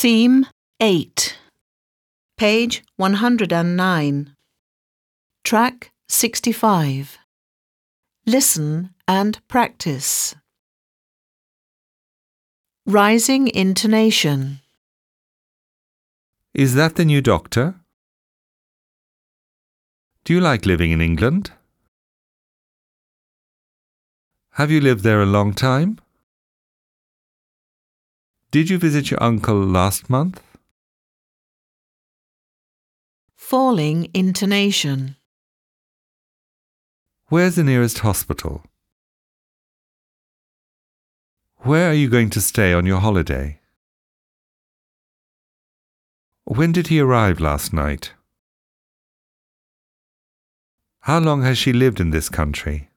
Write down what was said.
Theme 8. Page 109. Track 65. Listen and practice. Rising intonation. Is that the new doctor? Do you like living in England? Have you lived there a long time? Did you visit your uncle last month? Falling intonation. Where's the nearest hospital? Where are you going to stay on your holiday? When did he arrive last night? How long has she lived in this country?